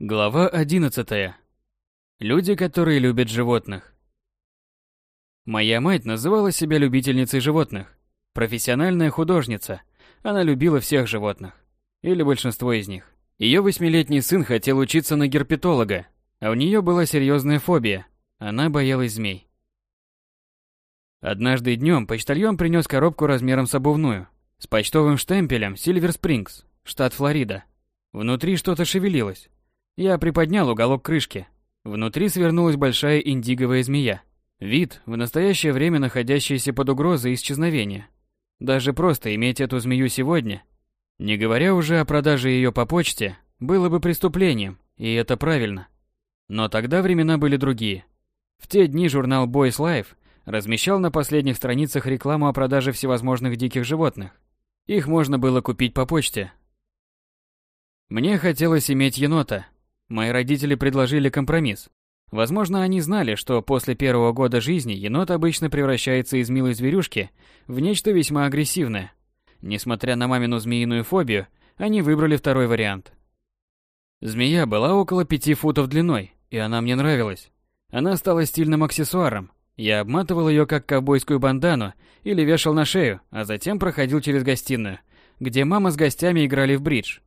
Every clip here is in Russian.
Глава 11. Люди, которые любят животных. Моя мать называла себя любительницей животных. Профессиональная художница. Она любила всех животных. Или большинство из них. Ее восьмилетний сын хотел учиться на герпетолога, а у нее была серьезная фобия. Она боялась змей. Однажды днем почтальон принес коробку размером с обувную, с почтовым штемпелем Сильвер Спрингс, штат Флорида. Внутри что-то шевелилось. Я приподнял уголок крышки. Внутри свернулась большая индиговая змея. Вид, в настоящее время находящийся под угрозой исчезновения. Даже просто иметь эту змею сегодня, не говоря уже о продаже ее по почте, было бы преступлением, и это правильно. Но тогда времена были другие. В те дни журнал Boys Life размещал на последних страницах рекламу о продаже всевозможных диких животных. Их можно было купить по почте. Мне хотелось иметь енота. Мои родители предложили компромисс. Возможно, они знали, что после первого года жизни енот обычно превращается из милой зверюшки в нечто весьма агрессивное. Несмотря на мамину змеиную фобию, они выбрали второй вариант. Змея была около пяти футов длиной, и она мне нравилась. Она стала стильным аксессуаром, я обматывал ее как ковбойскую бандану или вешал на шею, а затем проходил через гостиную, где мама с гостями играли в бридж.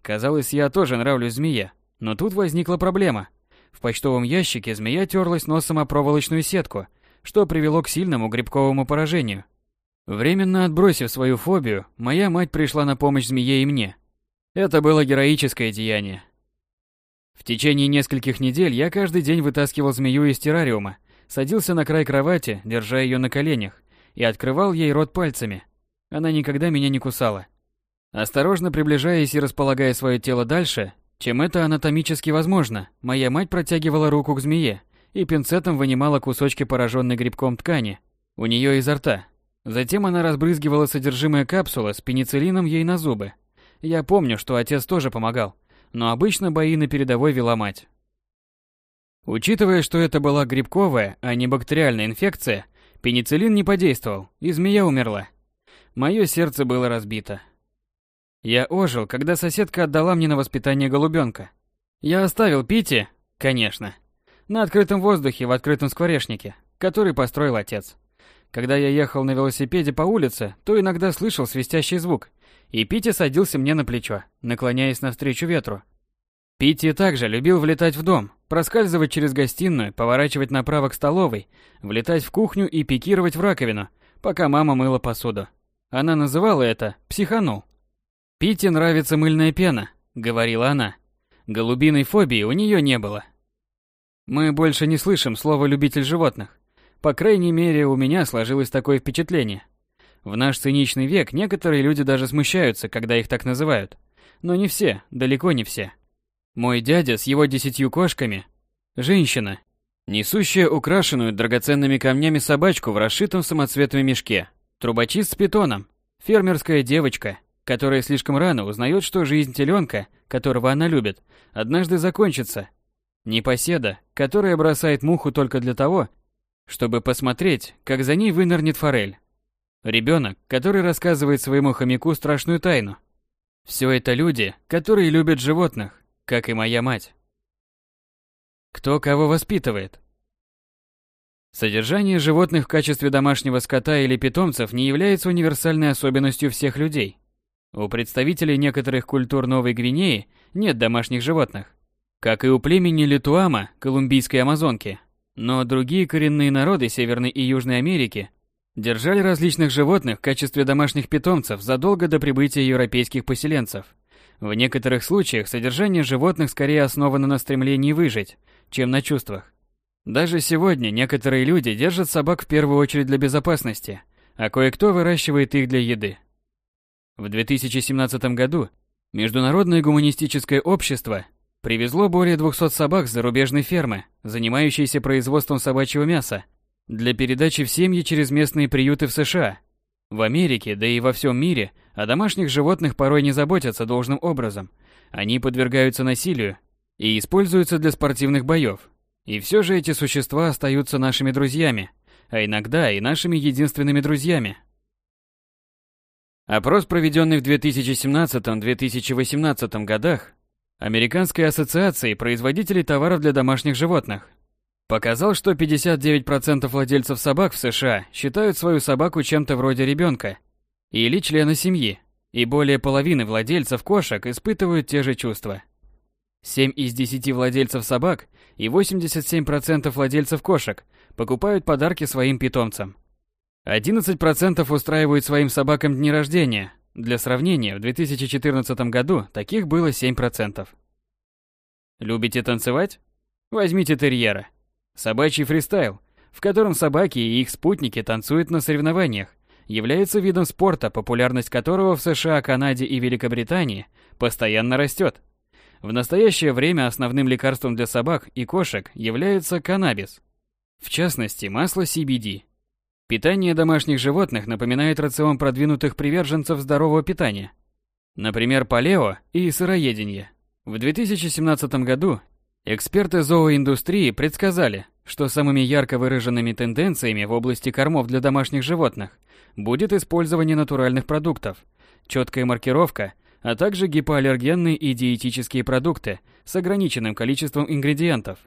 Казалось, я тоже нравлюсь змее, но тут возникла проблема. В почтовом ящике змея терлась носом о проволочную сетку, что привело к сильному грибковому поражению. Временно отбросив свою фобию, моя мать пришла на помощь змее и мне. Это было героическое деяние. В течение нескольких недель я каждый день вытаскивал змею из террариума, садился на край кровати, держа ее на коленях, и открывал ей рот пальцами. Она никогда меня не кусала. Осторожно приближаясь и располагая свое тело дальше, чем это анатомически возможно, моя мать протягивала руку к змее и пинцетом вынимала кусочки пораженной грибком ткани у нее изо рта. Затем она разбрызгивала содержимое капсулы с пенициллином ей на зубы. Я помню, что отец тоже помогал, но обычно бои на передовой вела мать. Учитывая, что это была грибковая, а не бактериальная инфекция, пенициллин не подействовал, и змея умерла. Мое сердце было разбито. Я ожил, когда соседка отдала мне на воспитание голубенка. Я оставил Пити, конечно, на открытом воздухе в открытом скворечнике, который построил отец. Когда я ехал на велосипеде по улице, то иногда слышал свистящий звук, и Пити садился мне на плечо, наклоняясь навстречу ветру. Питти также любил влетать в дом, проскальзывать через гостиную, поворачивать направо к столовой, влетать в кухню и пикировать в раковину, пока мама мыла посуду. Она называла это «психанул». «Питти нравится мыльная пена», — говорила она. Голубиной фобии у нее не было. Мы больше не слышим слова «любитель животных». По крайней мере, у меня сложилось такое впечатление. В наш циничный век некоторые люди даже смущаются, когда их так называют. Но не все, далеко не все. Мой дядя с его десятью кошками – женщина, несущая украшенную драгоценными камнями собачку в расшитом самоцветном мешке, трубочист с питоном, фермерская девочка, которая слишком рано узнает, что жизнь теленка, которого она любит, однажды закончится. Непоседа, которая бросает муху только для того, чтобы посмотреть, как за ней вынырнет форель. Ребенок, который рассказывает своему хомяку страшную тайну. Все это люди, которые любят животных, как и моя мать. Кто кого воспитывает? Содержание животных в качестве домашнего скота или питомцев не является универсальной особенностью всех людей. У представителей некоторых культур Новой Гвинеи нет домашних животных, как и у племени Литуама, колумбийской амазонки. Но другие коренные народы Северной и Южной Америки держали различных животных в качестве домашних питомцев задолго до прибытия европейских поселенцев – в некоторых случаях содержание животных скорее основано на стремлении выжить, чем на чувствах. Даже сегодня некоторые люди держат собак в первую очередь для безопасности, а кое-кто выращивает их для еды. В 2017 году Международное гуманистическое общество привезло более 200 собак с зарубежной фермы, занимающейся производством собачьего мяса, для передачи в семьи через местные приюты в США. В Америке, да и во всем мире, о домашних животных порой не заботятся должным образом. Они подвергаются насилию и используются для спортивных боев. И все же эти существа остаются нашими друзьями, а иногда и нашими единственными друзьями. Опрос, проведенный в 2017-2018 годах, Американской ассоциации производителей товаров для домашних животных показал, что 59% владельцев собак в США считают свою собаку чем-то вроде ребенка или члена семьи, и более половины владельцев кошек испытывают те же чувства. 7 из 10 владельцев собак и 87% владельцев кошек покупают подарки своим питомцам. 11% устраивают своим собакам дни рождения. Для сравнения, в 2014 году таких было 7%. Любите танцевать? Возьмите терьера. Собачий фристайл, в котором собаки и их спутники танцуют на соревнованиях, является видом спорта, популярность которого в США, Канаде и Великобритании постоянно растет. В настоящее время основным лекарством для собак и кошек является каннабис, в частности масло CBD. Питание домашних животных напоминает рацион продвинутых приверженцев здорового питания, например, палео и сыроедение. В 2017 году эксперты зооиндустрии предсказали, что самыми ярко выраженными тенденциями в области кормов для домашних животных будет использование натуральных продуктов, четкая маркировка, а также гипоаллергенные и диетические продукты с ограниченным количеством ингредиентов.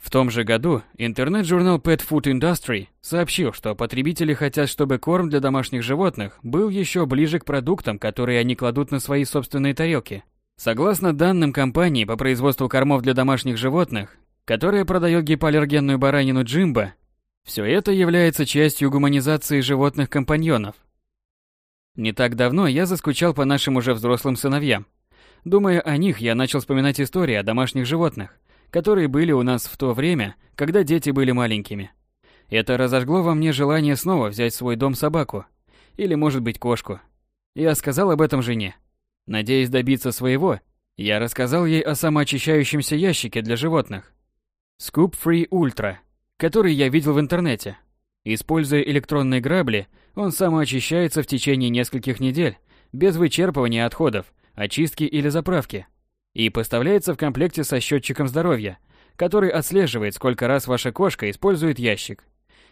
В том же году интернет-журнал Pet Food Industry сообщил, что потребители хотят, чтобы корм для домашних животных был еще ближе к продуктам, которые они кладут на свои собственные тарелки. Согласно данным компании по производству кормов для домашних животных, которая продает гипоаллергенную баранину Джимбо, все это является частью гуманизации животных-компаньонов. Не так давно я заскучал по нашим уже взрослым сыновьям. Думая о них, я начал вспоминать истории о домашних животных, которые были у нас в то время, когда дети были маленькими. Это разожгло во мне желание снова взять в свой дом собаку. Или, может быть, кошку. Я сказал об этом жене. Надеясь добиться своего, я рассказал ей о самоочищающемся ящике для животных. Scoop Free Ultra – который я видел в интернете. Используя электронные грабли, он самоочищается в течение нескольких недель, без вычерпывания отходов, очистки или заправки. И поставляется в комплекте со счетчиком здоровья, который отслеживает, сколько раз ваша кошка использует ящик.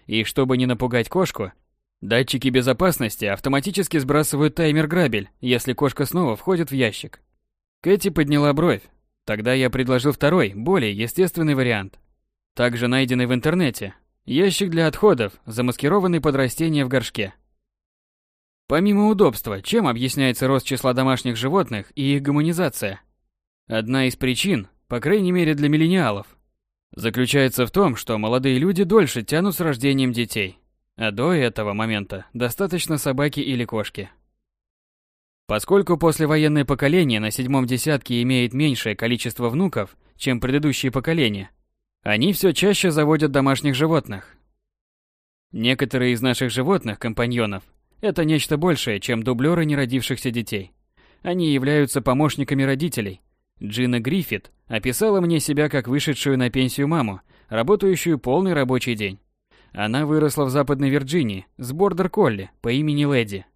И чтобы не напугать кошку, датчики безопасности автоматически сбрасывают таймер-грабель, если кошка снова входит в ящик. Кэти подняла бровь. Тогда я предложил второй, более естественный вариант – также найденный в интернете. Ящик для отходов, замаскированный под растение в горшке. Помимо удобства, чем объясняется рост числа домашних животных и их гуманизация? Одна из причин, по крайней мере для миллениалов, заключается в том, что молодые люди дольше тянут с рождением детей, а до этого момента достаточно собаки или кошки. Поскольку послевоенное поколение на седьмом десятке имеет меньшее количество внуков, чем предыдущие поколения, они все чаще заводят домашних животных. Некоторые из наших животных, компаньонов, это нечто большее, чем дублеры неродившихся детей. Они являются помощниками родителей. Джина Гриффит описала мне себя как вышедшую на пенсию маму, работающую полный рабочий день. Она выросла в Западной Вирджинии с бордер-колли по имени Леди.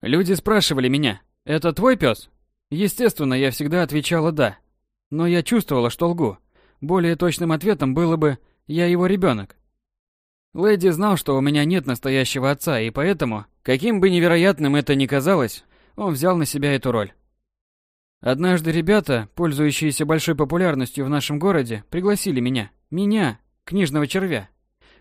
Люди спрашивали меня, это твой пес? Естественно, я всегда отвечала «да». Но я чувствовала, что лгу, более точным ответом было бы «я его ребенок». Лэдди знал, что у меня нет настоящего отца, и поэтому, каким бы невероятным это ни казалось, он взял на себя эту роль. Однажды ребята, пользующиеся большой популярностью в нашем городе, пригласили меня, меня, книжного червя,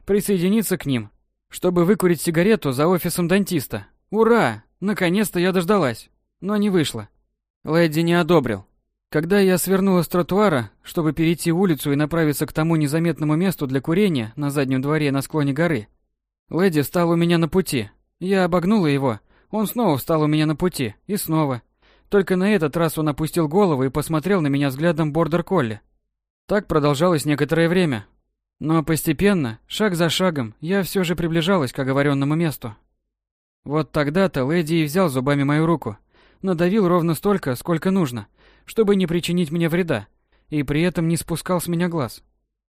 присоединиться к ним, чтобы выкурить сигарету за офисом дантиста. Ура! Наконец-то я дождалась, но не вышло. Лэдди не одобрил. Когда я свернула с тротуара, чтобы перейти улицу и направиться к тому незаметному месту для курения на заднем дворе на склоне горы, Леди встал у меня на пути. Я обогнула его, он снова встал у меня на пути, и снова. Только на этот раз он опустил голову и посмотрел на меня взглядом бордер-колли. Так продолжалось некоторое время. Но постепенно, шаг за шагом, я все же приближалась к оговоренному месту. Вот тогда-то Леди и взял зубами мою руку, надавил ровно столько, сколько нужно — чтобы не причинить мне вреда, и при этом не спускал с меня глаз.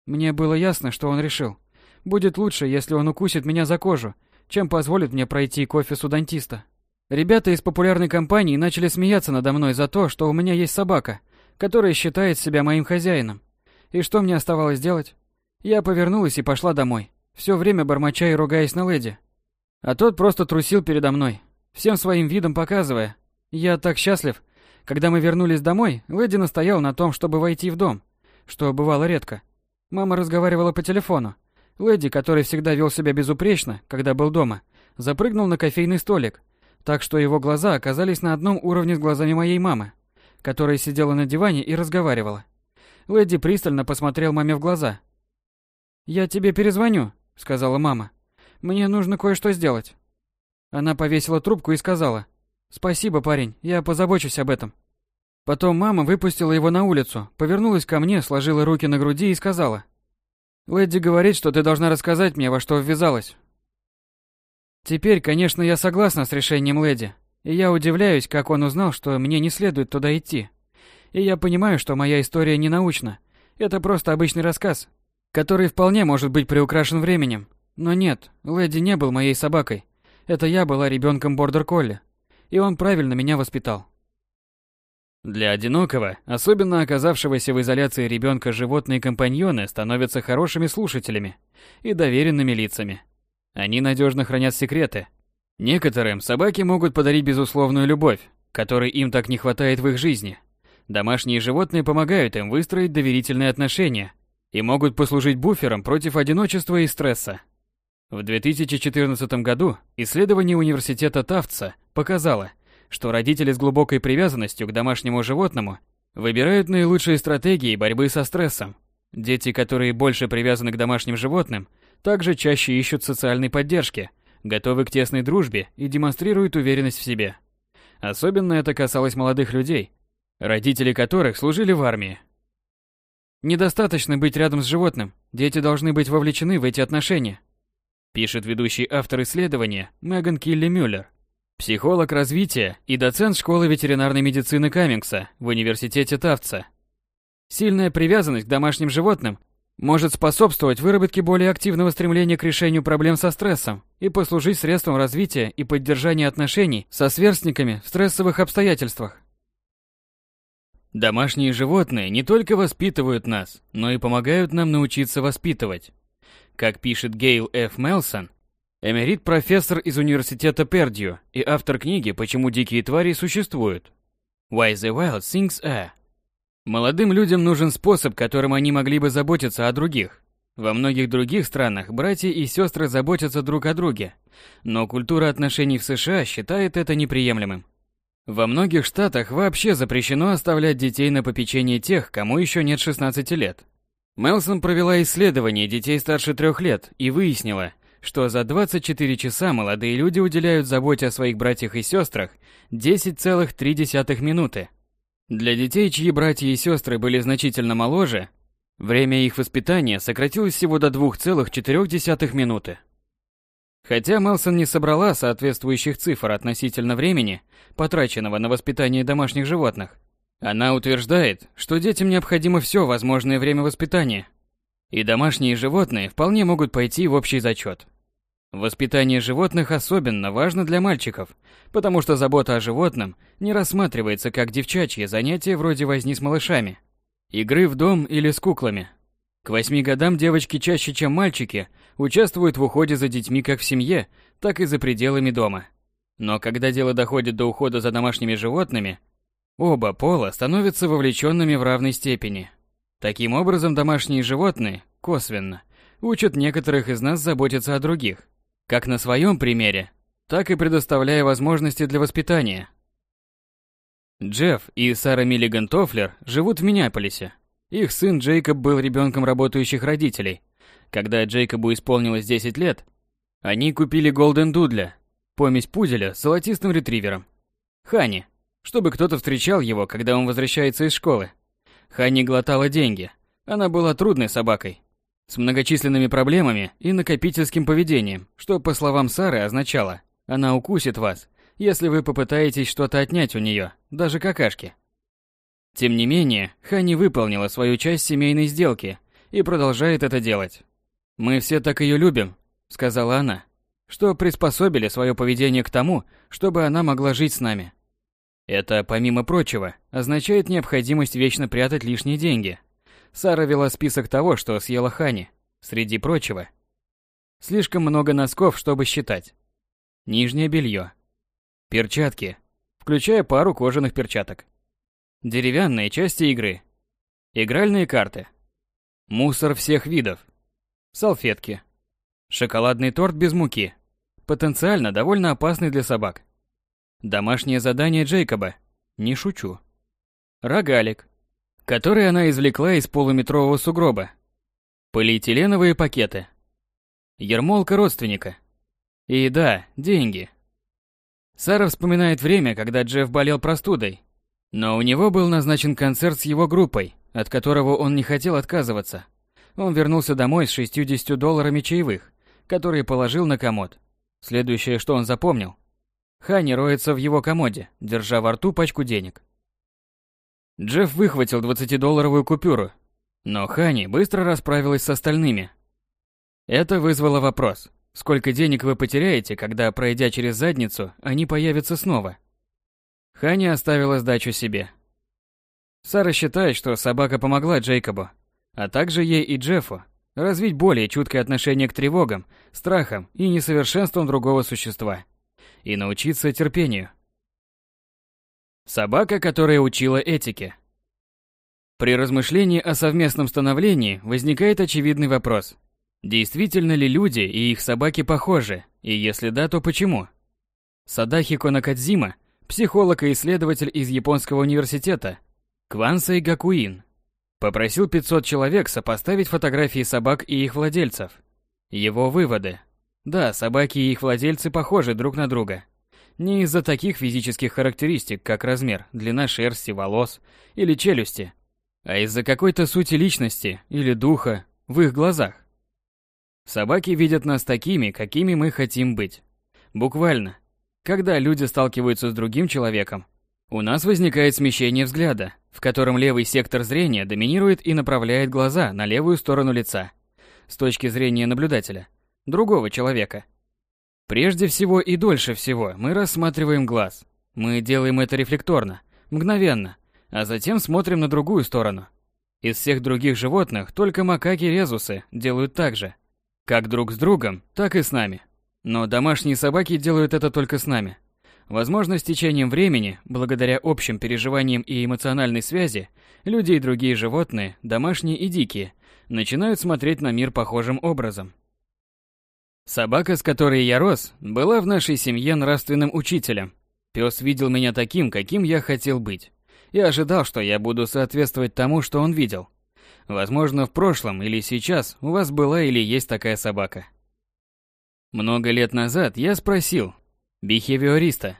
Мне было ясно, что он решил. Будет лучше, если он укусит меня за кожу, чем позволит мне пройти к офису дантиста. Ребята из популярной компании начали смеяться надо мной за то, что у меня есть собака, которая считает себя моим хозяином. И что мне оставалось делать? Я повернулась и пошла домой, все время бормоча и ругаясь на леди. А тот просто трусил передо мной, всем своим видом показывая. Я так счастлив, Когда мы вернулись домой, Лэдди настоял на том, чтобы войти в дом, что бывало редко. Мама разговаривала по телефону. Лэдди, который всегда вел себя безупречно, когда был дома, запрыгнул на кофейный столик, так что его глаза оказались на одном уровне с глазами моей мамы, которая сидела на диване и разговаривала. Лэдди пристально посмотрел маме в глаза. «Я тебе перезвоню», — сказала мама. «Мне нужно кое-что сделать». Она повесила трубку и сказала. «Спасибо, парень, я позабочусь об этом». Потом мама выпустила его на улицу, повернулась ко мне, сложила руки на груди и сказала. «Лэдди говорит, что ты должна рассказать мне, во что ввязалась». Теперь, конечно, я согласна с решением Лэдди, и я удивляюсь, как он узнал, что мне не следует туда идти. И я понимаю, что моя история не научна. Это просто обычный рассказ, который вполне может быть приукрашен временем. Но нет, Лэдди не был моей собакой. Это я была ребенком бордер-колли. И он правильно меня воспитал. Для одинокого, особенно оказавшегося в изоляции ребенка, животные компаньоны становятся хорошими слушателями и доверенными лицами. Они надежно хранят секреты. Некоторым собаки могут подарить безусловную любовь, которой им так не хватает в их жизни. Домашние животные помогают им выстроить доверительные отношения и могут послужить буфером против одиночества и стресса. В 2014 году исследование университета Тафтса показало, что родители с глубокой привязанностью к домашнему животному выбирают наилучшие стратегии борьбы со стрессом. Дети, которые больше привязаны к домашним животным, также чаще ищут социальной поддержки, готовы к тесной дружбе и демонстрируют уверенность в себе. Особенно это касалось молодых людей, родители которых служили в армии. Недостаточно быть рядом с животным, дети должны быть вовлечены в эти отношения. Пишет ведущий автор исследования Меган Килли Мюллер, психолог развития и доцент школы ветеринарной медицины Каммингса в университете Тафтса. Сильная привязанность к домашним животным может способствовать выработке более активного стремления к решению проблем со стрессом и послужить средством развития и поддержания отношений со сверстниками в стрессовых обстоятельствах. Домашние животные не только воспитывают нас, но и помогают нам научиться воспитывать. Как пишет Гейл Ф. Мелсон, эмерит-профессор из университета Пердью и автор книги «Почему дикие твари существуют». Why the Wild Things Are. Молодым людям нужен способ, которым они могли бы заботиться о других. Во многих других странах братья и сестры заботятся друг о друге, но культура отношений в США считает это неприемлемым. Во многих штатах вообще запрещено оставлять детей на попечение тех, кому еще нет 16 лет. Мелсон провела исследование детей старше трех лет и выяснила, что за 24 часа молодые люди уделяют заботе о своих братьях и сестрах 10,3 минуты. Для детей, чьи братья и сестры были значительно моложе, время их воспитания сократилось всего до 2,4 минуты. Хотя Мелсон не собрала соответствующих цифр относительно времени, потраченного на воспитание домашних животных, она утверждает, что детям необходимо все возможное время воспитания, и домашние животные вполне могут пойти в общий зачет. Воспитание животных особенно важно для мальчиков, потому что забота о животном не рассматривается как девчачье занятие вроде возни с малышами, игры в дом или с куклами. К восьми годам девочки чаще, чем мальчики, участвуют в уходе за детьми как в семье, так и за пределами дома. Но когда дело доходит до ухода за домашними животными, оба пола становятся вовлеченными в равной степени. Таким образом, домашние животные, косвенно, учат некоторых из нас заботиться о других, как на своем примере, так и предоставляя возможности для воспитания. Джефф и Сара Миллиган Тофлер живут в Миннеаполисе. Их сын Джейкоб был ребенком работающих родителей. Когда Джейкобу исполнилось 10 лет, они купили Голден Дудля, помесь пуделя с золотистым ретривером. Хани, чтобы кто-то встречал его, когда он возвращается из школы. Хани глотала деньги. Она была трудной собакой, с многочисленными проблемами и накопительским поведением, что, по словам Сары, означало, она укусит вас, если вы попытаетесь что-то отнять у нее, даже какашки. Тем не менее, Хани выполнила свою часть семейной сделки и продолжает это делать. «Мы все так ее любим», — сказала она, что приспособили свое поведение к тому, чтобы она могла жить с нами. Это, помимо прочего, означает необходимость вечно прятать лишние деньги — Сара вела список того, что съела Хани, среди прочего. Слишком много носков, чтобы считать. Нижнее белье. Перчатки, включая пару кожаных перчаток. Деревянные части игры. Игральные карты. Мусор всех видов. Салфетки. Шоколадный торт без муки. Потенциально довольно опасный для собак. Домашнее задание Джейкоба. Не шучу. Рогалик. Который она извлекла из полуметрового сугроба. Полиэтиленовые пакеты. Ермолка родственника. И да, деньги. Сара вспоминает время, когда Джефф болел простудой. Но у него был назначен концерт с его группой, от которого он не хотел отказываться. Он вернулся домой с 60 долларами чаевых, которые положил на комод. Следующее, что он запомнил. Хани роется в его комоде, держа во рту пачку денег. Джефф выхватил 20-долларовую купюру, но Хани быстро расправилась с остальными. Это вызвало вопрос. Сколько денег вы потеряете, когда, пройдя через задницу, они появятся снова? Хани оставила сдачу себе. Сара считает, что собака помогла Джейкобу, а также ей и Джеффу, развить более чуткое отношение к тревогам, страхам и несовершенствам другого существа. И научиться терпению. Собака, которая учила этике. При размышлении о совместном становлении возникает очевидный вопрос – Действительно ли люди и их собаки похожи, и если да, то почему? Садахико Накадзима, психолог и исследователь из японского университета, Квансей Гакуин, попросил 500 человек сопоставить фотографии собак и их владельцев. Его выводы. Да, собаки и их владельцы похожи друг на друга. Не из-за таких физических характеристик, как размер, длина шерсти, волос или челюсти, а из-за какой-то сути личности или духа в их глазах. Собаки видят нас такими, какими мы хотим быть. Буквально. Когда люди сталкиваются с другим человеком, у нас возникает смещение взгляда, в котором левый сектор зрения доминирует и направляет глаза на левую сторону лица, с точки зрения наблюдателя, другого человека. Прежде всего и дольше всего мы рассматриваем глаз. Мы делаем это рефлекторно, мгновенно, а затем смотрим на другую сторону. Из всех других животных только макаки-резусы делают так же – как друг с другом, так и с нами. Но домашние собаки делают это только с нами. Возможно, с течением времени, благодаря общим переживаниям и эмоциональной связи, люди и другие животные, домашние и дикие, начинают смотреть на мир похожим образом. Собака, с которой я рос, была в нашей семье нравственным учителем. Пес видел меня таким, каким я хотел быть. И ожидал, что я буду соответствовать тому, что он видел. Возможно, в прошлом или сейчас у вас была или есть такая собака. Много лет назад я спросил бихевиориста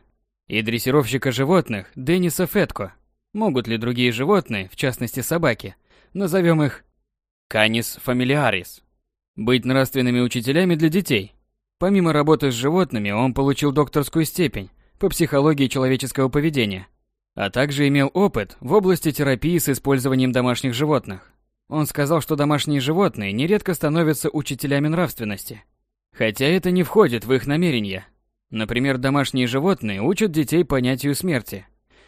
и дрессировщика животных Денниса Фетко, могут ли другие животные, в частности собаки, назовем их Canis familiaris, быть нравственными учителями для детей. Помимо работы с животными, он получил докторскую степень по психологии человеческого поведения, а также имел опыт в области терапии с использованием домашних животных. Он сказал, что домашние животные нередко становятся учителями нравственности. Хотя это не входит в их намерения. Например, домашние животные учат детей понятию смерти.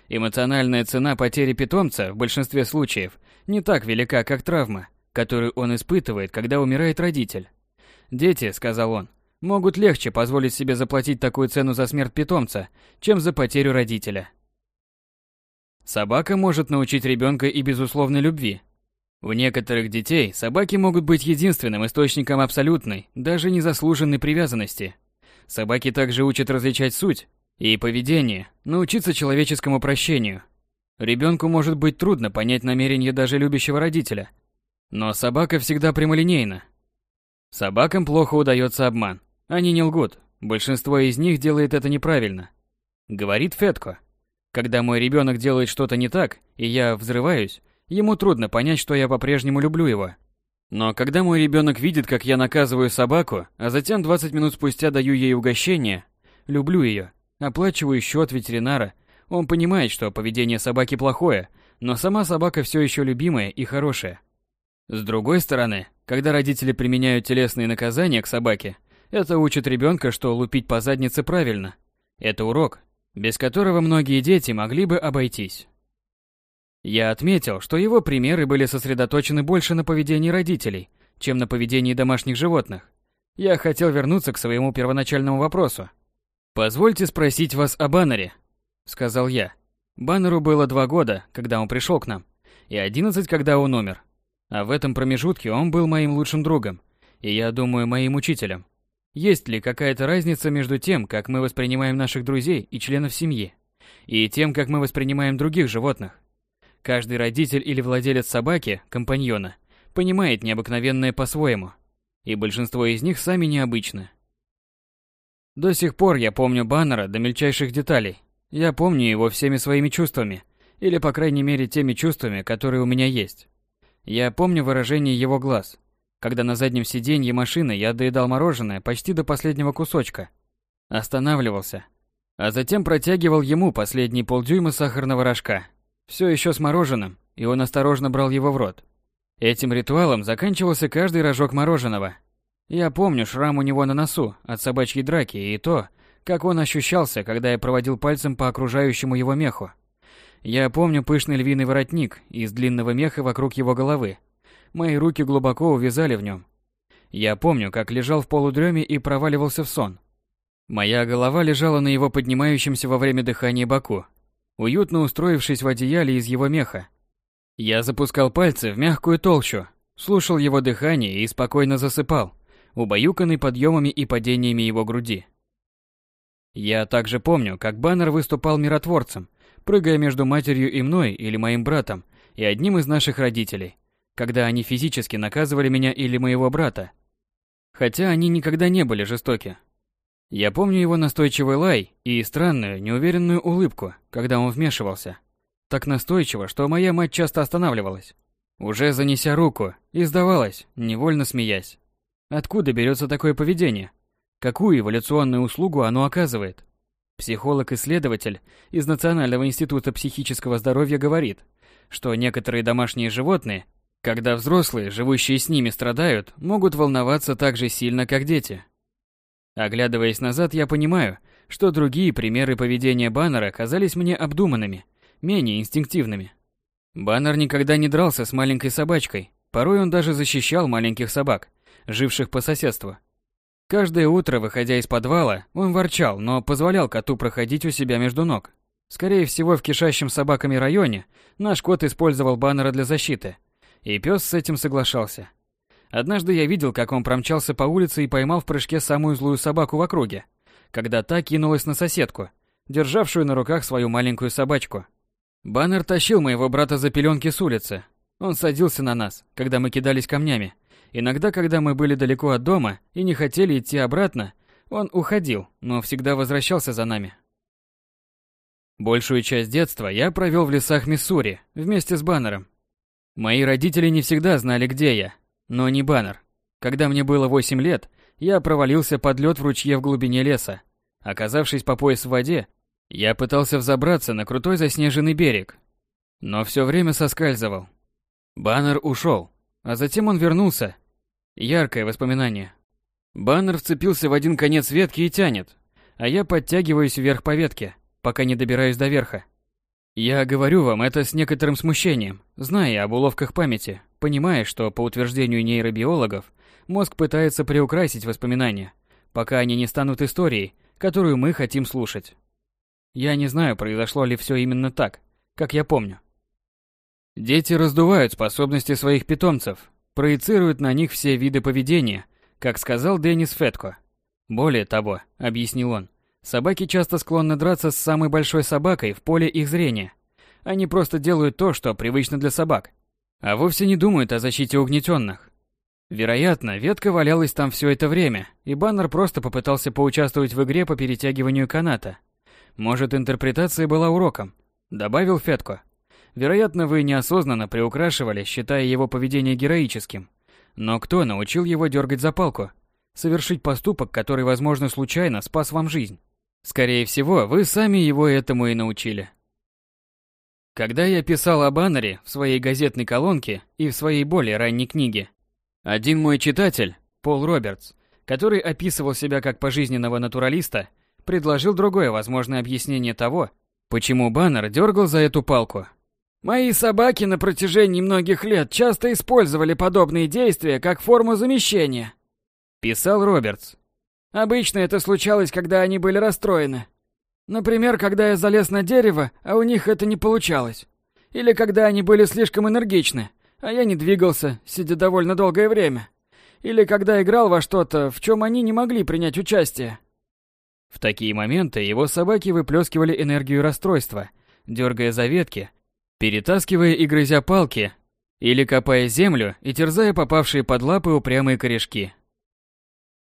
Эмоциональная цена потери питомца в большинстве случаев не так велика, как травма, которую он испытывает, когда умирает родитель. Дети, сказал он, могут легче позволить себе заплатить такую цену за смерть питомца, чем за потерю родителя. Собака может научить ребенка и безусловной любви, у некоторых детей собаки могут быть единственным источником абсолютной, даже незаслуженной привязанности. Собаки также учат различать суть и поведение, научиться человеческому прощению. Ребенку может быть трудно понять намерение даже любящего родителя, но собака всегда прямолинейна. Собакам плохо удается обман. Они не лгут. Большинство из них делает это неправильно. Говорит Фетко. Когда мой ребенок делает что-то не так, и я взрываюсь, Ему трудно понять, что я по-прежнему люблю его. Но когда мой ребенок видит, как я наказываю собаку, а затем 20 минут спустя даю ей угощение, люблю ее, оплачиваю счет ветеринара, он понимает, что поведение собаки плохое, но сама собака все еще любимая и хорошая. С другой стороны, когда родители применяют телесные наказания к собаке, это учит ребенка, что лупить по заднице правильно. Это урок, без которого многие дети могли бы обойтись. Я отметил, что его примеры были сосредоточены больше на поведении родителей, чем на поведении домашних животных. Я хотел вернуться к своему первоначальному вопросу. «Позвольте спросить вас о баннере», — сказал я. Баннеру было два года, когда он пришел к нам, и одиннадцать, когда он умер. А в этом промежутке он был моим лучшим другом, и я думаю, моим учителем. Есть ли какая-то разница между тем, как мы воспринимаем наших друзей и членов семьи, и тем, как мы воспринимаем других животных? Каждый родитель или владелец собаки, компаньона, понимает необыкновенное по-своему, и большинство из них сами необычны. До сих пор я помню Баннера до мельчайших деталей, я помню его всеми своими чувствами, или по крайней мере теми чувствами, которые у меня есть. Я помню выражение его глаз, когда на заднем сиденье машины я доедал мороженое почти до последнего кусочка. Останавливался, а затем протягивал ему последние полдюйма сахарного рожка, все еще с мороженым, и он осторожно брал его в рот. Этим ритуалом заканчивался каждый рожок мороженого. Я помню шрам у него на носу от собачьей драки и то, как он ощущался, когда я проводил пальцем по окружающему его меху. Я помню пышный львиный воротник из длинного меха вокруг его головы. Мои руки глубоко увязали в нем. Я помню, как лежал в полудреме и проваливался в сон. Моя голова лежала на его поднимающемся во время дыхания боку, уютно устроившись в одеяле из его меха. Я запускал пальцы в мягкую толщу, слушал его дыхание и спокойно засыпал, убаюканный подъемами и падениями его груди. Я также помню, как Баннер выступал миротворцем, прыгая между матерью и мной или моим братом и одним из наших родителей, когда они физически наказывали меня или моего брата. Хотя они никогда не были жестоки. Я помню его настойчивый лай и странную, неуверенную улыбку, когда он вмешивался. Так настойчиво, что моя мать часто останавливалась, уже занеся руку, и сдавалась, невольно смеясь. Откуда берется такое поведение? Какую эволюционную услугу оно оказывает? Психолог-исследователь из Национального института психического здоровья говорит, что некоторые домашние животные, когда взрослые, живущие с ними, страдают, могут волноваться так же сильно, как дети. Оглядываясь назад, я понимаю, что другие примеры поведения Баннера казались мне обдуманными, менее инстинктивными. Баннер никогда не дрался с маленькой собачкой, порой он даже защищал маленьких собак, живших по соседству. Каждое утро, выходя из подвала, он ворчал, но позволял коту проходить у себя между ног. Скорее всего, в кишащем собаками районе наш кот использовал баннера для защиты, и пес с этим соглашался. Однажды я видел, как он промчался по улице и поймал в прыжке самую злую собаку в округе, когда та кинулась на соседку, державшую на руках свою маленькую собачку. Баннер тащил моего брата за пеленки с улицы. Он садился на нас, когда мы кидались камнями, Иногда, когда мы были далеко от дома и не хотели идти обратно, он уходил, но всегда возвращался за нами. Большую часть детства я провел в лесах Миссури вместе с Баннером. Мои родители не всегда знали, где я, но не Баннер. Когда мне было 8 лет, я провалился под лед в ручье в глубине леса. Оказавшись по пояс в воде, я пытался взобраться на крутой заснеженный берег, но все время соскальзывал. Баннер ушел, а затем он вернулся Яркое воспоминание. Баннер вцепился в один конец ветки и тянет, а я подтягиваюсь вверх по ветке, пока не добираюсь до верха. Я говорю вам это с некоторым смущением, зная об уловках памяти, понимая, что, по утверждению нейробиологов, мозг пытается приукрасить воспоминания, пока они не станут историей, которую мы хотим слушать. Я не знаю, произошло ли все именно так, как я помню. Дети раздувают способности своих питомцев, проецируют на них все виды поведения, как сказал Деннис Фетко. Более того, объяснил он, собаки часто склонны драться с самой большой собакой в поле их зрения. Они просто делают то, что привычно для собак, а вовсе не думают о защите угнетенных. Вероятно, ветка валялась там все это время, и Баннер просто попытался поучаствовать в игре по перетягиванию каната. Может, интерпретация была уроком, добавил Фетко. Вероятно, вы неосознанно приукрашивали, считая его поведение героическим. Но кто научил его дергать за палку? Совершить поступок, который, возможно, случайно спас вам жизнь? Скорее всего, вы сами его этому и научили. Когда я писал о баннере в своей газетной колонке и в своей более ранней книге, один мой читатель, Пол Робертс, который описывал себя как пожизненного натуралиста, предложил другое возможное объяснение того, почему баннер дергал за эту палку. Мои собаки на протяжении многих лет часто использовали подобные действия как форму замещения, писал Робертс. Обычно это случалось, когда они были расстроены. Например, когда я залез на дерево, а у них это не получалось. Или когда они были слишком энергичны, а я не двигался, сидя довольно долгое время. Или когда играл во что-то, в чем они не могли принять участие. В такие моменты его собаки выплескивали энергию расстройства, дергая за ветки, перетаскивая и грызя палки, или копая землю и терзая попавшие под лапы упрямые корешки.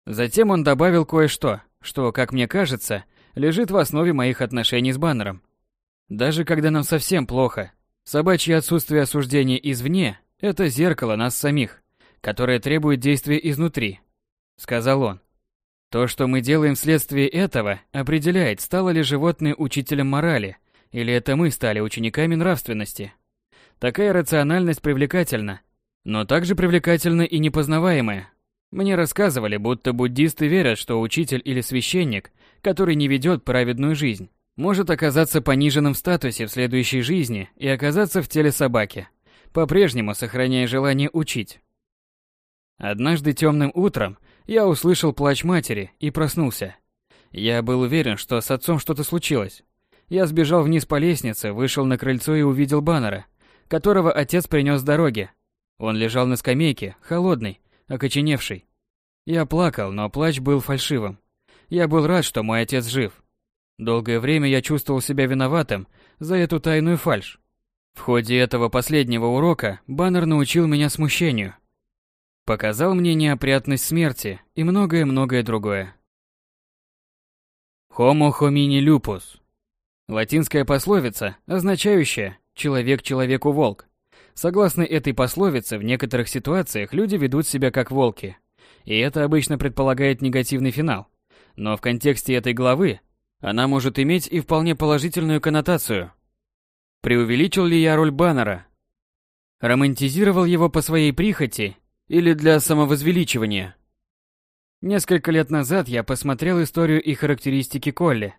Затем он добавил кое-что, что, как мне кажется, лежит в основе моих отношений с Баннером. Даже когда нам совсем плохо, собачье отсутствие осуждения извне – это зеркало нас самих, которое требует действия изнутри, сказал он. То, что мы делаем вследствие этого, определяет, стало ли животное учителем морали, или это мы стали учениками нравственности. Такая рациональность привлекательна, но также привлекательна и непознаваемая. Мне рассказывали, будто буддисты верят, что учитель или священник, который не ведет праведную жизнь, может оказаться пониженным в статусе в следующей жизни и оказаться в теле собаки, по-прежнему сохраняя желание учить. Однажды темным утром я услышал плач матери и проснулся. Я был уверен, что с отцом что-то случилось. Я сбежал вниз по лестнице, вышел на крыльцо и увидел Баннера, которого отец принес с дороги. Он лежал на скамейке, холодный, окоченевший. Я плакал, но плач был фальшивым. Я был рад, что мой отец жив. Долгое время я чувствовал себя виноватым за эту тайную фальшь. В ходе этого последнего урока Баннер научил меня смущению. Показал мне неопрятность смерти и многое-многое другое. Homo homini lupus. Латинская пословица, означающая «человек человеку волк». Согласно этой пословице, в некоторых ситуациях люди ведут себя как волки. И это обычно предполагает негативный финал. Но в контексте этой главы она может иметь и вполне положительную коннотацию. Преувеличил ли я роль Баннера? Романтизировал его по своей прихоти или для самовозвеличивания? Несколько лет назад я посмотрел историю и характеристики Колли.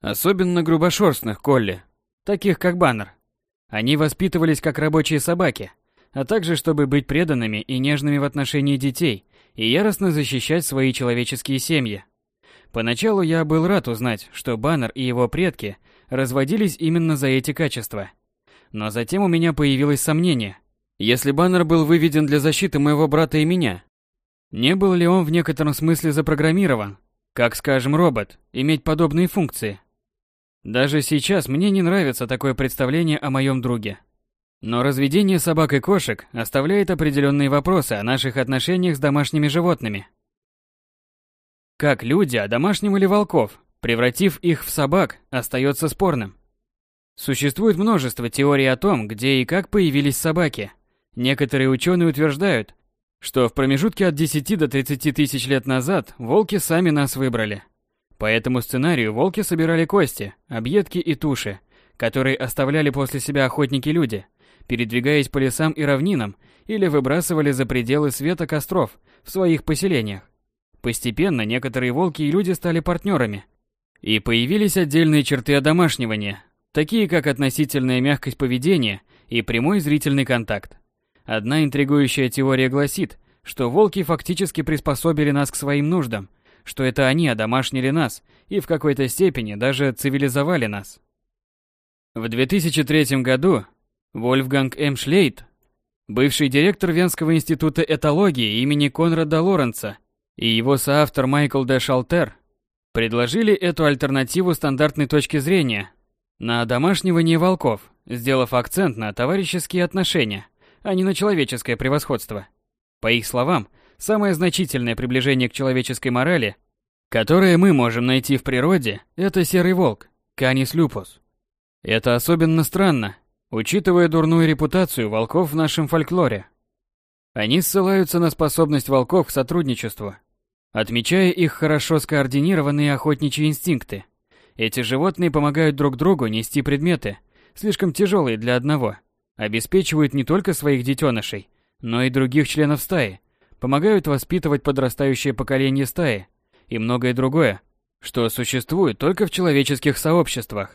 Особенно грубошерстных Колли, таких как Баннер. Они воспитывались как рабочие собаки, а также чтобы быть преданными и нежными в отношении детей и яростно защищать свои человеческие семьи. Поначалу я был рад узнать, что Баннер и его предки разводились именно за эти качества. Но затем у меня появилось сомнение. Если Баннер был выведен для защиты моего брата и меня, не был ли он в некотором смысле запрограммирован, как, скажем, робот, иметь подобные функции? Даже сейчас мне не нравится такое представление о моем друге. Но разведение собак и кошек оставляет определенные вопросы о наших отношениях с домашними животными. Как люди одомашнивали волков, превратив их в собак, остается спорным. Существует множество теорий о том, где и как появились собаки. Некоторые ученые утверждают, что в промежутке от 10 до 30 тысяч лет назад волки сами нас выбрали. По этому сценарию волки собирали кости, объедки и туши, которые оставляли после себя охотники-люди, передвигаясь по лесам и равнинам или выбрасывали за пределы света костров в своих поселениях. Постепенно некоторые волки и люди стали партнерами, и появились отдельные черты одомашнивания, такие как относительная мягкость поведения и прямой зрительный контакт. Одна интригующая теория гласит, что волки фактически приспособили нас к своим нуждам – что это они одомашнили нас и в какой-то степени даже цивилизовали нас. В 2003 году Вольфганг М. Шлейт, бывший директор Венского института этологии имени Конрада Лоренца, и его соавтор Майкл Д. Шалтер предложили эту альтернативу стандартной точки зрения на одомашнивание волков, сделав акцент на товарищеские отношения, а не на человеческое превосходство. По их словам, Самое значительное приближение к человеческой морали, которое мы можем найти в природе, это серый волк, Canis lupus. Это особенно странно, учитывая дурную репутацию волков в нашем фольклоре. Они ссылаются на способность волков к сотрудничеству, отмечая их хорошо скоординированные охотничьи инстинкты. Эти животные помогают друг другу нести предметы, слишком тяжелые для одного, обеспечивают не только своих детенышей, но и других членов стаи, помогают воспитывать подрастающее поколение стаи и многое другое, что существует только в человеческих сообществах.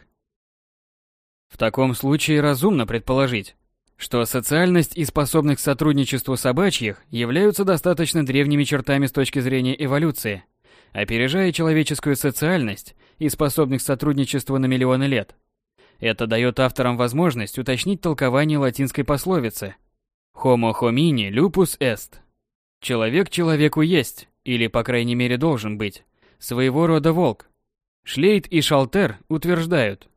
В таком случае разумно предположить, что социальность и способность к сотрудничеству собачьих являются достаточно древними чертами с точки зрения эволюции, опережая человеческую социальность и способных к сотрудничеству на миллионы лет. Это дает авторам возможность уточнить толкование латинской пословицы «Homo homini lupus est» – «Человек человеку есть», или, по крайней мере, должен быть, своего рода волк. Шлейт и Шалтер утверждают,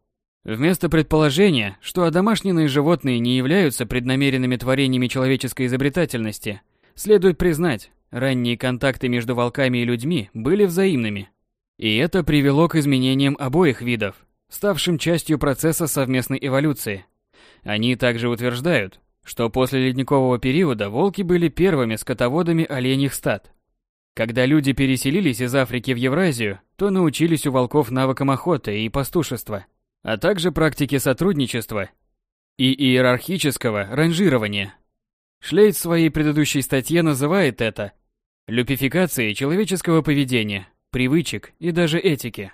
вместо предположения, что одомашненные животные не являются преднамеренными творениями человеческой изобретательности, следует признать, ранние контакты между волками и людьми были взаимными. И это привело к изменениям обоих видов, ставшим частью процесса совместной эволюции. Они также утверждают, что после ледникового периода волки были первыми скотоводами оленьих стад. Когда люди переселились из Африки в Евразию, то научились у волков навыкам охоты и пастушества, а также практике сотрудничества и иерархического ранжирования. Шлейд в своей предыдущей статье называет это люпификацией человеческого поведения, привычек и даже этики.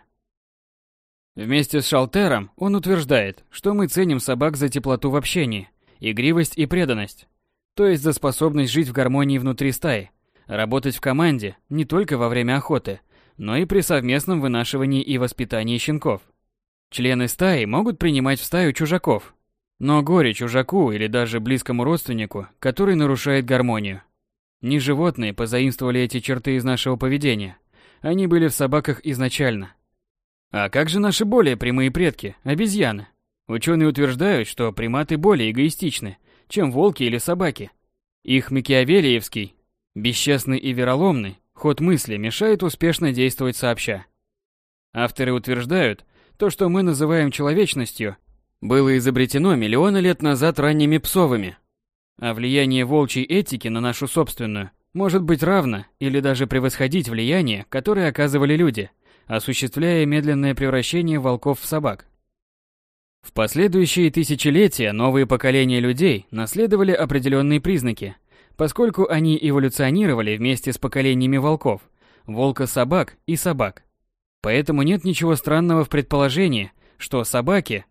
Вместе с Шалтером он утверждает, что мы ценим собак за теплоту в общении, игривость и преданность, то есть за способность жить в гармонии внутри стаи, работать в команде не только во время охоты, но и при совместном вынашивании и воспитании щенков. Члены стаи могут принимать в стаю чужаков, но горе чужаку или даже близкому родственнику, который нарушает гармонию. Не животные позаимствовали эти черты из нашего поведения, они были в собаках изначально – а как же наши более прямые предки, обезьяны? Ученые утверждают, что приматы более эгоистичны, чем волки или собаки. Их макиавелиевский, бесчестный и вероломный, ход мысли мешает успешно действовать сообща. Авторы утверждают, то, что мы называем человечностью, было изобретено миллионы лет назад ранними псовыми. А влияние волчьей этики на нашу собственную может быть равно или даже превосходить влияние, которое оказывали люди – осуществляя медленное превращение волков в собак. В последующие тысячелетия новые поколения людей наследовали определенные признаки, поскольку они эволюционировали вместе с поколениями волков, волка-собак и собак. Поэтому нет ничего странного в предположении, что собаки,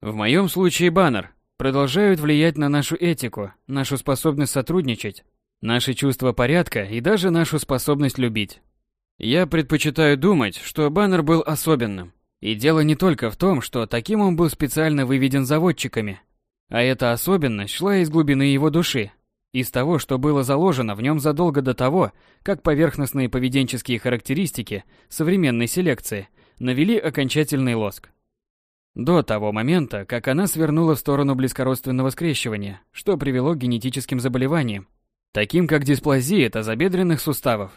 в моем случае баннер, продолжают влиять на нашу этику, нашу способность сотрудничать, наше чувство порядка и даже нашу способность любить. Я предпочитаю думать, что баннер был особенным. И дело не только в том, что таким он был специально выведен заводчиками, а эта особенность шла из глубины его души, из того, что было заложено в нем задолго до того, как поверхностные поведенческие характеристики современной селекции навели окончательный лоск. До того момента, как она свернула в сторону близкородственного скрещивания, что привело к генетическим заболеваниям, таким как дисплазия тазобедренных суставов,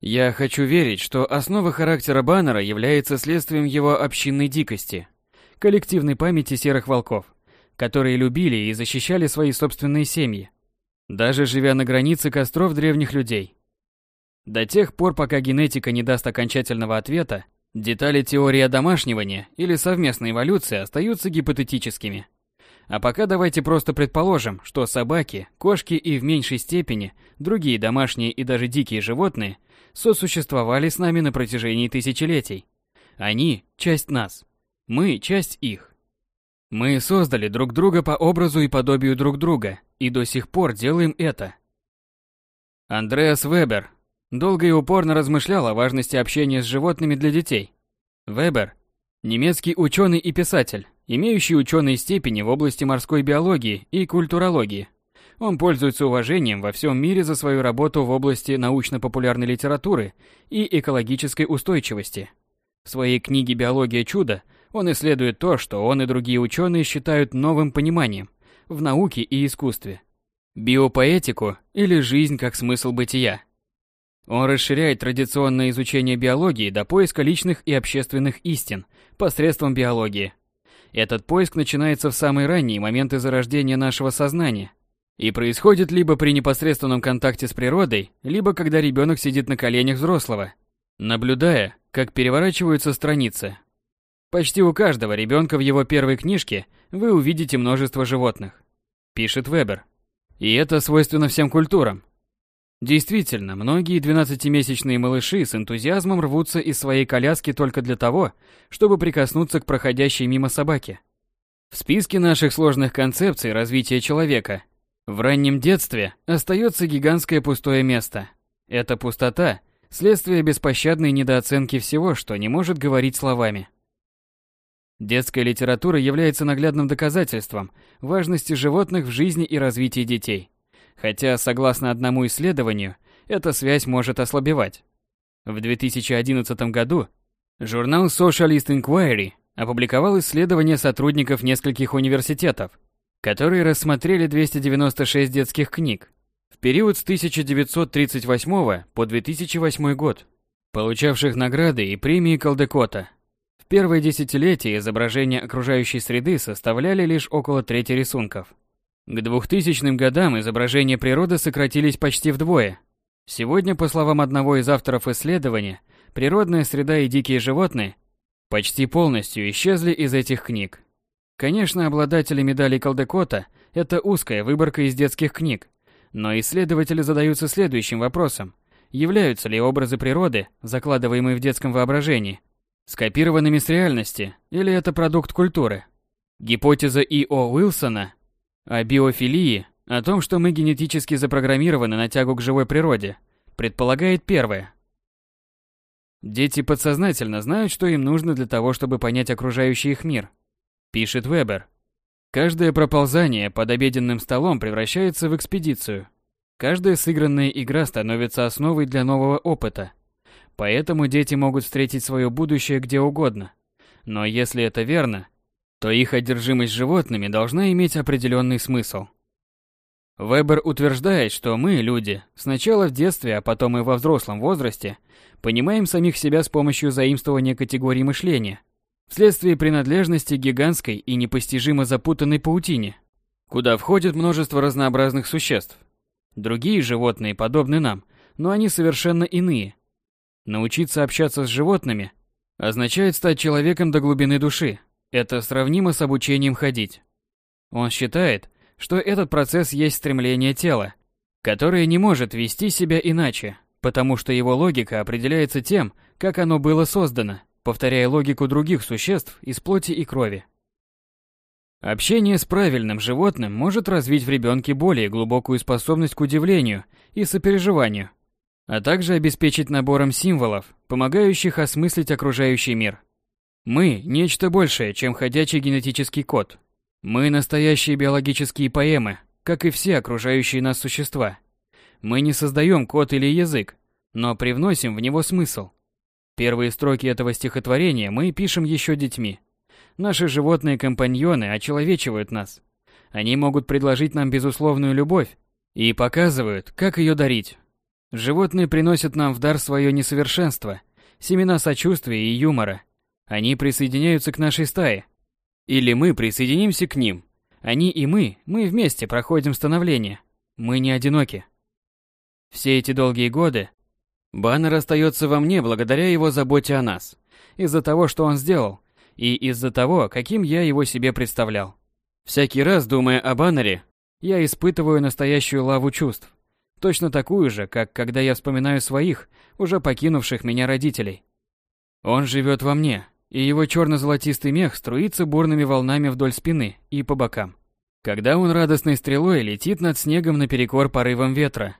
я хочу верить, что основа характера Баннера является следствием его общинной дикости, коллективной памяти серых волков, которые любили и защищали свои собственные семьи, даже живя на границе костров древних людей. До тех пор, пока генетика не даст окончательного ответа, детали теории домашнего или совместной эволюции остаются гипотетическими. А пока давайте просто предположим, что собаки, кошки и в меньшей степени другие домашние и даже дикие животные – сосуществовали с нами на протяжении тысячелетий. Они – часть нас. Мы – часть их. Мы создали друг друга по образу и подобию друг друга, и до сих пор делаем это. Андреас Вебер долго и упорно размышлял о важности общения с животными для детей. Вебер – немецкий ученый и писатель, имеющий ученые степени в области морской биологии и культурологии – он пользуется уважением во всем мире за свою работу в области научно-популярной литературы и экологической устойчивости. В своей книге «Биология чуда» он исследует то, что он и другие ученые считают новым пониманием в науке и искусстве. Биопоэтику или жизнь как смысл бытия. Он расширяет традиционное изучение биологии до поиска личных и общественных истин посредством биологии. Этот поиск начинается в самые ранние моменты зарождения нашего сознания – и происходит либо при непосредственном контакте с природой, либо когда ребенок сидит на коленях взрослого, наблюдая, как переворачиваются страницы. Почти у каждого ребенка в его первой книжке вы увидите множество животных, пишет Вебер. И это свойственно всем культурам. Действительно, многие 12-месячные малыши с энтузиазмом рвутся из своей коляски только для того, чтобы прикоснуться к проходящей мимо собаке. В списке наших сложных концепций развития человека в раннем детстве остается гигантское пустое место. Эта пустота Следствие беспощадной недооценки всего, что не может говорить словами. Детская литература является наглядным доказательством важности животных в жизни и развитии детей. Хотя, согласно одному исследованию, эта связь может ослабевать. В 2011 году журнал Socialist Inquiry опубликовал исследование сотрудников нескольких университетов, которые рассмотрели 296 детских книг в период с 1938 по 2008 год, получавших награды и премии Колдекота – первые десятилетия изображения окружающей среды составляли лишь около трети рисунков. К 2000 годам изображения природы сократились почти вдвое. Сегодня, по словам одного из авторов исследования, природная среда и дикие животные почти полностью исчезли из этих книг. Конечно, обладатели медали Колдекота – это узкая выборка из детских книг, но исследователи задаются следующим вопросом. Являются ли образы природы, закладываемые в детском воображении, скопированными с реальности, или это продукт культуры. Гипотеза И.О. Уилсона о биофилии, о том, что мы генетически запрограммированы на тягу к живой природе, предполагает первое. Дети подсознательно знают, что им нужно для того, чтобы понять окружающий их мир, пишет Вебер. Каждое проползание под обеденным столом превращается в экспедицию. Каждая сыгранная игра становится основой для нового опыта – Поэтому дети могут встретить свое будущее где угодно. Но если это верно, то их одержимость животными должна иметь определенный смысл. Вебер утверждает, что мы, люди, сначала в детстве, а потом и во взрослом возрасте, понимаем самих себя с помощью заимствования категорий мышления, вследствие принадлежности гигантской и непостижимо запутанной паутине, куда входит множество разнообразных существ. Другие животные подобны нам, но они совершенно иные, Научиться общаться с животными означает стать человеком до глубины души. Это сравнимо с обучением ходить. Он считает, что этот процесс есть стремление тела, которое не может вести себя иначе, потому что его логика определяется тем, как оно было создано, повторяя логику других существ из плоти и крови. Общение с правильным животным может развить в ребенке более глубокую способность к удивлению и сопереживанию, а также обеспечить набором символов, помогающих осмыслить окружающий мир. Мы – нечто большее, чем ходячий генетический код. Мы – настоящие биологические поэмы, как и все окружающие нас существа. Мы не создаем код или язык, но привносим в него смысл. Первые строки этого стихотворения мы пишем еще детьми. Наши животные компаньоны очеловечивают нас. Они могут предложить нам безусловную любовь и показывают, как ее дарить. Животные приносят нам в дар свое несовершенство, семена сочувствия и юмора. Они присоединяются к нашей стае. Или мы присоединимся к ним. Они и мы, мы вместе проходим становление. Мы не одиноки. Все эти долгие годы Баннер остается во мне благодаря его заботе о нас, из-за того, что он сделал, и из-за того, каким я его себе представлял. Всякий раз, думая о Баннере, я испытываю настоящую лаву чувств. Точно такую же, как когда я вспоминаю своих, уже покинувших меня родителей. Он живет во мне, и его черно-золотистый мех струится бурными волнами вдоль спины и по бокам. Когда он радостной стрелой летит над снегом наперекор порывам ветра,